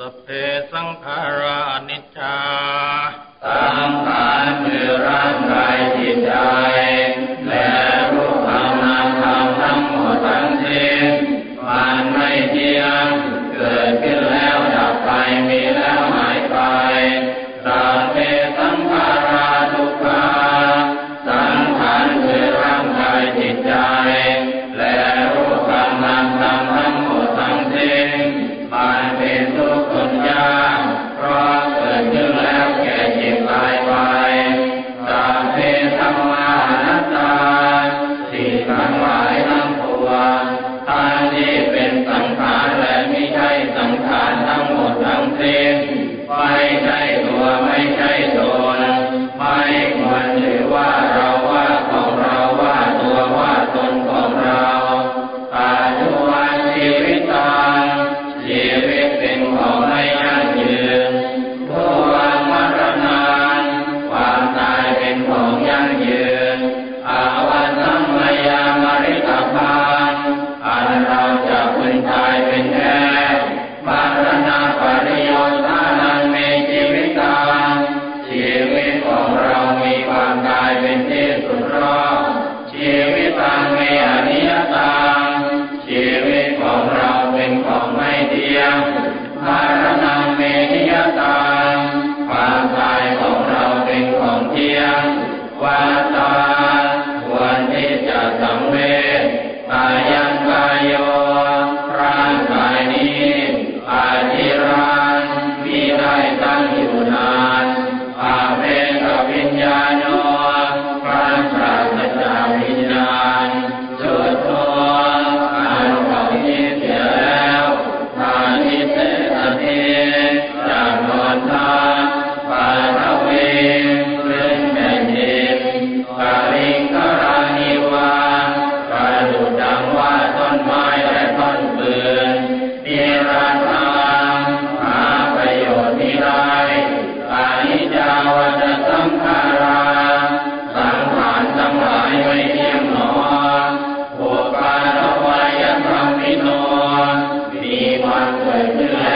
สพเพสังขารานิจจา ของไม่ กายังกายโยร่างกายนี้อาจิรันมีได้ตั้งอยู่นานอาเมกวิญญาโนพระปราศจากวิญญาณเดตัวอันเหล่านี้เสียวทานิเตอจากนอาปาทเวเลื่อนแติกาลิงก Hallelujah.